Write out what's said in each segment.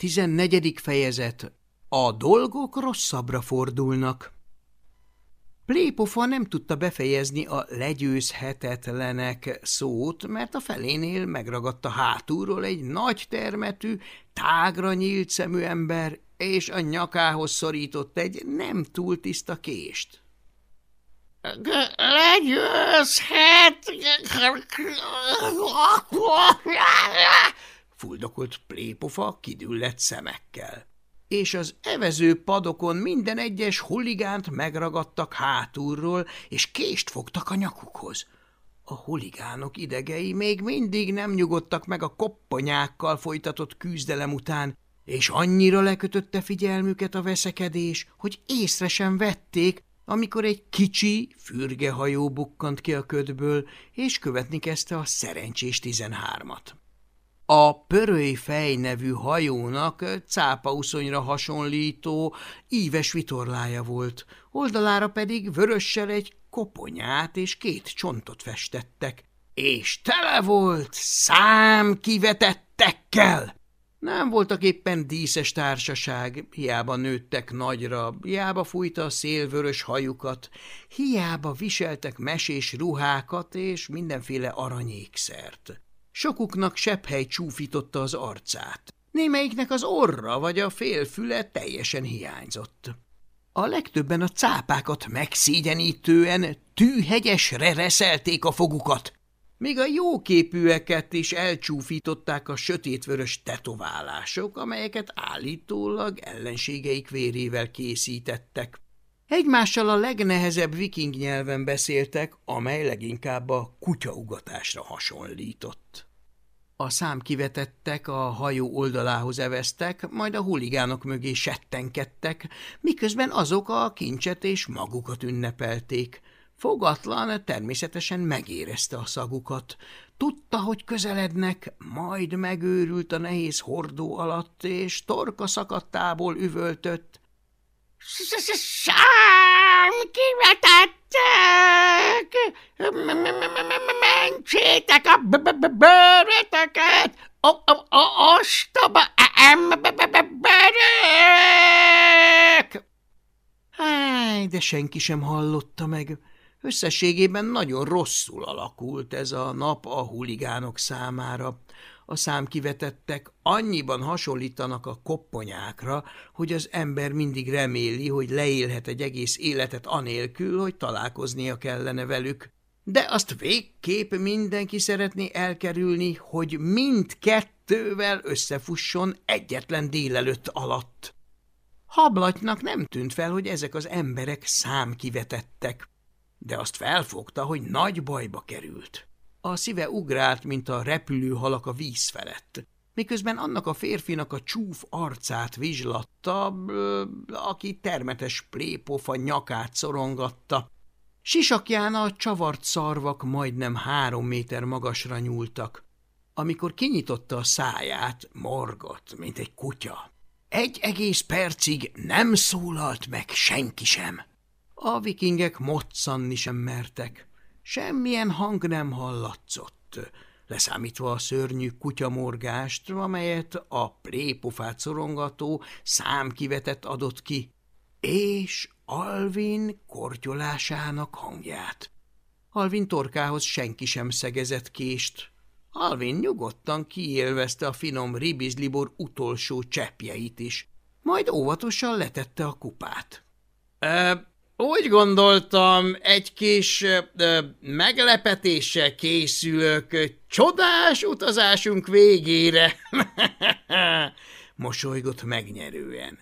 14. fejezet A dolgok rosszabbra fordulnak Plépofa nem tudta befejezni a legyőzhetetlenek szót, mert a felénél megragadta hátulról egy nagy termetű, tágra nyílt szemű ember, és a nyakához szorított egy nem túl tiszta kést. – Legyőzhet! Fuldokolt plépofa kidüllett szemekkel. És az evező padokon minden egyes huligánt megragadtak hátulról, és kést fogtak a nyakukhoz. A huligánok idegei még mindig nem nyugodtak meg a kopponyákkal folytatott küzdelem után, és annyira lekötötte figyelmüket a veszekedés, hogy észre sem vették, amikor egy kicsi, fürgehajó bukkant ki a ködből, és követni kezdte a szerencsés tizenhármat. A pörői fej nevű hajónak cápauszonyra hasonlító, íves vitorlája volt, oldalára pedig vörössel egy koponyát és két csontot festettek, és tele volt szám kivetettekkel. Nem voltak éppen díszes társaság, hiába nőttek nagyra, hiába fújta a szélvörös hajukat, hiába viseltek mesés ruhákat és mindenféle aranyékszert. Sokuknak sepphely csúfította az arcát. Némelyiknek az orra vagy a félfüle teljesen hiányzott. A legtöbben a cápákat megszégyenítően tűhegyesre reszelték a fogukat, míg a jóképűeket is elcsúfították a sötétvörös tetoválások, amelyeket állítólag ellenségeik vérével készítettek. Egymással a legnehezebb viking nyelven beszéltek, amely leginkább a kutyaugatásra hasonlított. A számkivetettek a hajó oldalához eveztek, majd a huligánok mögé settenkedtek, miközben azok a kincset és magukat ünnepelték. Fogatlan természetesen megérezte a szagukat. Tudta, hogy közelednek, majd megőrült a nehéz hordó alatt, és torka szakadtából üvöltött. Sám kivetettek! Mentsétek a bőrötöket! Ostoba emberek! Háj, de senki sem hallotta meg. Összességében nagyon rosszul alakult ez a nap a huligánok számára a számkivetettek annyiban hasonlítanak a kopponyákra, hogy az ember mindig reméli, hogy leélhet egy egész életet anélkül, hogy találkoznia kellene velük. De azt végképp mindenki szeretné elkerülni, hogy mindkettővel összefusson egyetlen délelőtt alatt. Hablatnak nem tűnt fel, hogy ezek az emberek számkivetettek, de azt felfogta, hogy nagy bajba került. A szíve ugrált, mint a repülő halak a víz felett, miközben annak a férfinak a csúf arcát vizslatta, aki termetes plépofa nyakát szorongatta. Sisakján a csavart szarvak majdnem három méter magasra nyúltak. Amikor kinyitotta a száját, morgott, mint egy kutya. Egy egész percig nem szólalt meg senki sem. A vikingek moccanni sem mertek. Semmilyen hang nem hallatszott, leszámítva a szörnyű kutyamorgást, amelyet a plépofát szorongató számkivetet adott ki, és Alvin kortyolásának hangját. Alvin torkához senki sem szegezett kést. Alvin nyugodtan kiélvezte a finom ribizlibor utolsó cseppjeit is, majd óvatosan letette a kupát. – úgy gondoltam, egy kis ö, meglepetéssel készülök csodás utazásunk végére. Mosolygott megnyerően.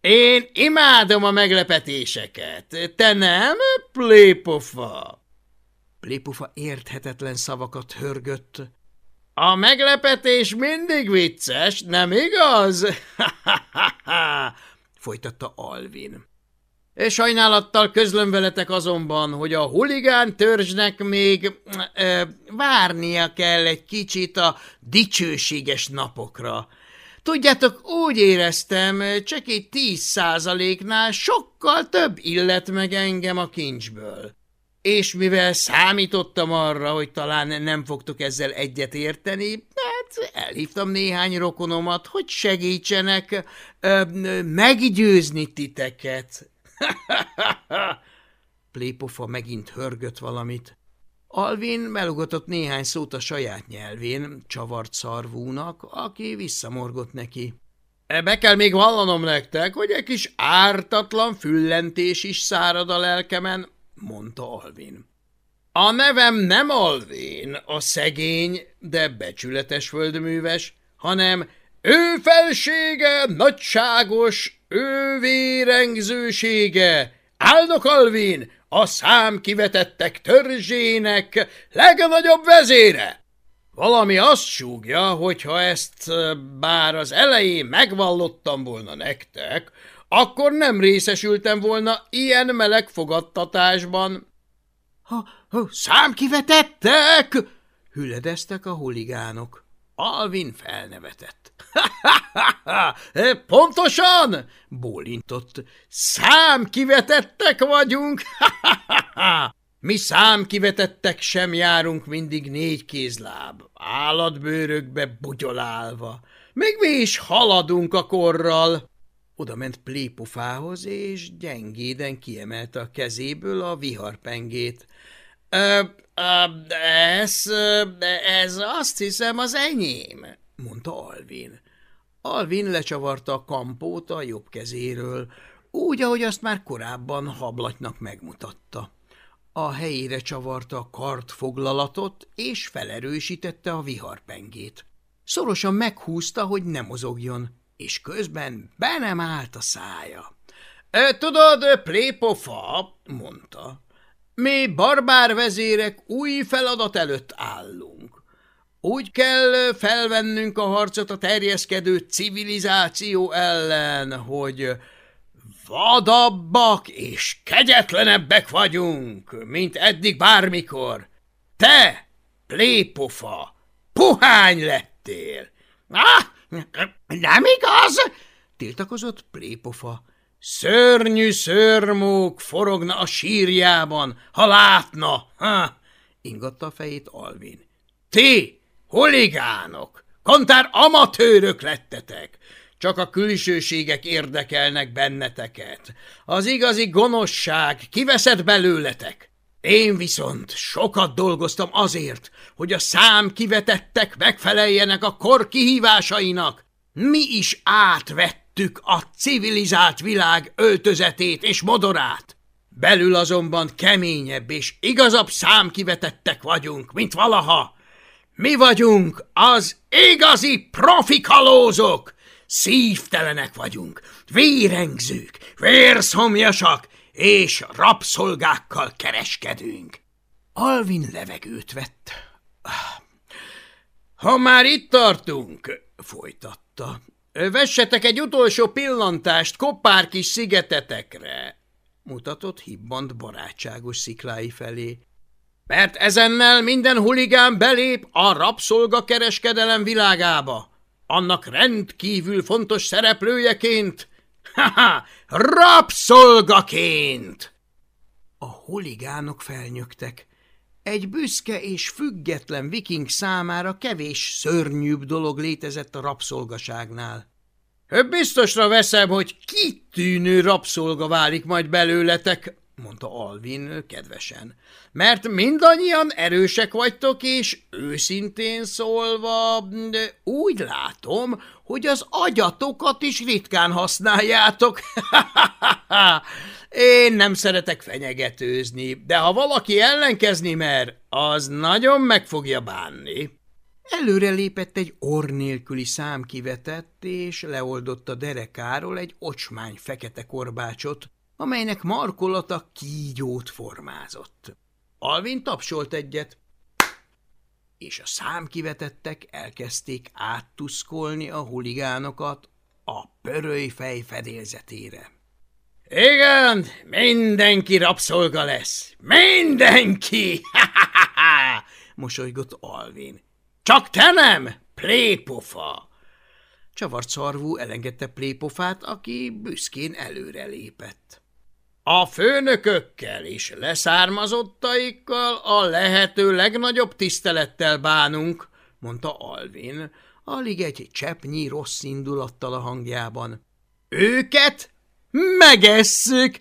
Én imádom a meglepetéseket, te nem, plépofa? Plépofa érthetetlen szavakat hörgött. A meglepetés mindig vicces, nem igaz? folytatta Alvin. Sajnálattal közlöm veletek azonban, hogy a huligán törzsnek még ö, várnia kell egy kicsit a dicsőséges napokra. Tudjátok, úgy éreztem, csak egy tíz százaléknál sokkal több illet meg engem a kincsből. És mivel számítottam arra, hogy talán nem fogtok ezzel egyet érteni, hát elhívtam néhány rokonomat, hogy segítsenek ö, meggyőzni titeket. Plépofa megint hörgött valamit. Alvin melugatott néhány szót a saját nyelvén, csavart szarvúnak, aki visszamorgott neki. E, be kell még vallanom nektek, hogy egy kis ártatlan füllentés is szárad a lelkemen, mondta Alvin. A nevem nem Alvin, a szegény, de becsületes földműves, hanem ő felsége, nagyságos, ő vérengzősége, áldok Alvin, a szám kivetettek törzsének legnagyobb vezére. Valami azt súgja, hogy ha ezt bár az elején megvallottam volna nektek, akkor nem részesültem volna ilyen meleg fogadtatásban. Ha, ha számkivetettek! hüledeztek a huligánok. Alvin felnevetett. – Pontosan! – bólintott. – Számkivetettek vagyunk! Mi számkivetettek sem járunk mindig négy kézláb, állatbőrökbe bugyolálva. Még mi is haladunk a korral. Oda ment plépofához, és gyengéden kiemelte a kezéből a viharpengét. Ö, ö, ez, ez azt hiszem az enyém, mondta Alvin. Alvin lecsavarta a kampót a jobb kezéről, úgy, ahogy azt már korábban hablatnak megmutatta. A helyére csavarta a kartfoglalatot, és felerősítette a viharpengét. Szorosan meghúzta, hogy ne mozogjon, és közben be nem állt a szája. – Tudod, plépofa, mondta, mi barbár vezérek új feladat előtt állunk. Úgy kell felvennünk a harcot a terjeszkedő civilizáció ellen, hogy vadabbak és kegyetlenebbek vagyunk, mint eddig bármikor. Te, plépofa, puhány lettél. Ah, nem igaz? tiltakozott plépofa. Szörnyű szörmók forogna a sírjában, ha látna, ha, ingatta a fejét Alvin. Ti, huligánok, kontár amatőrök lettetek, csak a külsőségek érdekelnek benneteket. Az igazi gonoszság kiveszed belőletek. Én viszont sokat dolgoztam azért, hogy a szám kivetettek megfeleljenek a kor kihívásainak. Mi is átvettük a civilizált világ öltözetét és modorát. Belül azonban keményebb és igazabb számkivetettek vagyunk, mint valaha. Mi vagyunk az igazi profikalózok, Szívtelenek vagyunk, vérengzők, vérszomjasak, és rabszolgákkal kereskedünk. Alvin levegőt vett. Ha már itt tartunk, folytatta, vessetek egy utolsó pillantást koppár kis szigetetekre, mutatott hibbant barátságos sziklái felé. Mert ezennel minden huligán belép a rabszolgakereskedelem világába annak rendkívül fontos szereplőjeként, ha-ha, rabszolgaként! A huligánok felnyögtek. Egy büszke és független viking számára kevés szörnyűbb dolog létezett a rabszolgaságnál. Biztosra veszem, hogy kitűnő rabszolga válik majd belőletek, mondta Alvin kedvesen, mert mindannyian erősek vagytok, és őszintén szólva úgy látom, hogy az agyatokat is ritkán használjátok. Én nem szeretek fenyegetőzni, de ha valaki ellenkezni mer, az nagyon meg fogja bánni. Előre lépett egy orr nélküli számkivetett, és leoldotta derekáról egy ocsmány fekete korbácsot, amelynek markolata kígyót formázott. Alvin tapsolt egyet, és a számkivetettek elkezdték áttuszkolni a huligánokat a pöröly fej fedélzetére. – Igen, mindenki rabszolga lesz! Mindenki! – mosolygott Alvin. – Csak te nem, plépofa! Csavart szarvú elengedte plépofát, aki büszkén előrelépett. A főnökökkel és leszármazottaikkal a lehető legnagyobb tisztelettel bánunk, mondta Alvin, alig egy cseppnyi rossz indulattal a hangjában. Őket megesszük!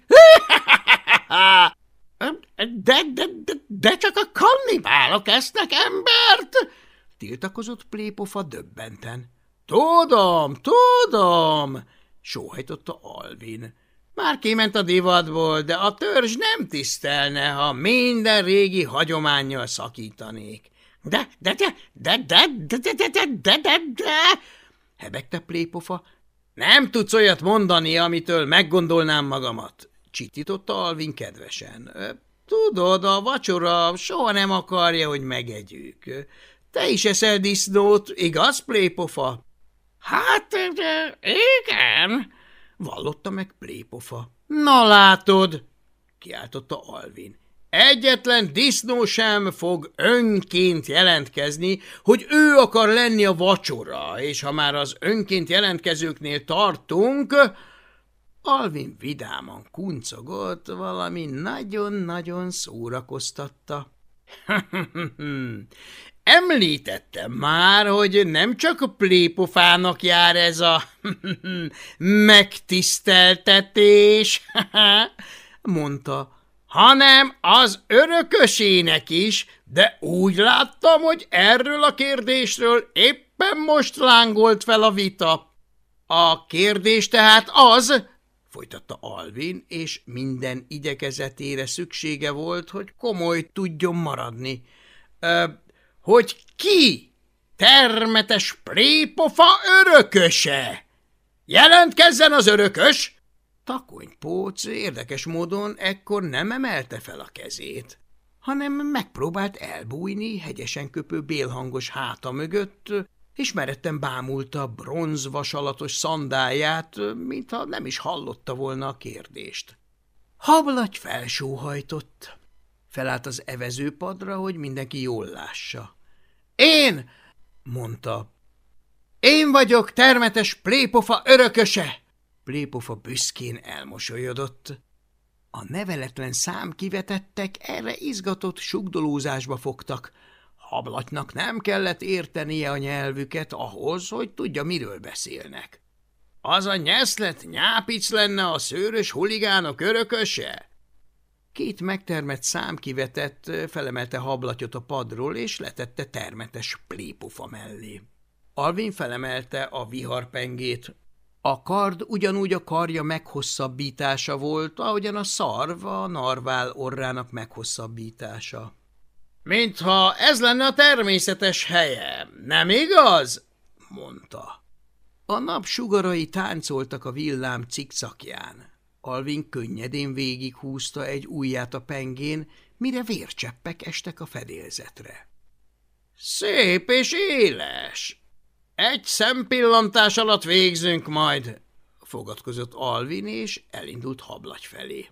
De, de, de, de csak a kannibálok esznek embert! tiltakozott plépofa döbbenten. Tudom, tudom, sóhajtotta Alvin. Már kiment a divatból, de a törzs nem tisztelne, ha minden régi hagyományjal szakítanék. De, de, de, de, de, de, de, de, de, de, de, de, hebegte plépofa. Nem tudsz olyat mondani, amitől meggondolnám magamat, csitította Alvin kedvesen. Tudod, a vacsora soha nem akarja, hogy megegyük. Te is eszel disznót, igaz, plépofa? Hát, igen, vallotta meg plépofa. Na látod, kiáltotta Alvin. Egyetlen disznó sem fog önként jelentkezni, hogy ő akar lenni a vacsora, és ha már az önként jelentkezőknél tartunk, Alvin vidáman kuncogott, valami nagyon-nagyon szórakoztatta. Említettem már, hogy nem csak a plépofának jár ez a megtiszteltetés, mondta, hanem az örökösének is, de úgy láttam, hogy erről a kérdésről éppen most lángolt fel a vita. A kérdés tehát az, folytatta Alvin, és minden igyekezetére szüksége volt, hogy komoly tudjon maradni, ö, hogy ki termetes prépofa örököse? Jelentkezzen az örökös! Takonypóc érdekes módon ekkor nem emelte fel a kezét, hanem megpróbált elbújni hegyesen köpő bélhangos háta mögött, és meretten bámulta bronzvasalatos szandáját, mintha nem is hallotta volna a kérdést. Hablagy felsóhajtott. Felállt az evezőpadra, hogy mindenki jól lássa. – Én! – mondta. – Én vagyok termetes plépofa örököse! Plépofa büszkén elmosolyodott. A neveletlen számkivetettek erre izgatott sugdolózásba fogtak. Hablatnak nem kellett értenie a nyelvüket ahhoz, hogy tudja, miről beszélnek. Az a nyeszlet nyápic lenne a szőrös huligánok örököse? Két megtermett számkivetett felemelte hablatyot a padról, és letette termetes plépofa mellé. Alvin felemelte a viharpengét, a kard ugyanúgy a karja meghosszabbítása volt, ahogyan a szarv a narvál orrának meghosszabbítása. – Mintha ez lenne a természetes helye, nem igaz? – mondta. A nap sugarai táncoltak a villám cikcakján. Alvin könnyedén végighúzta egy ujját a pengén, mire vércseppek estek a fedélzetre. – Szép és éles! Egy szempillantás alatt végzünk majd, fogadkozott Alvin, és elindult hablagy felé.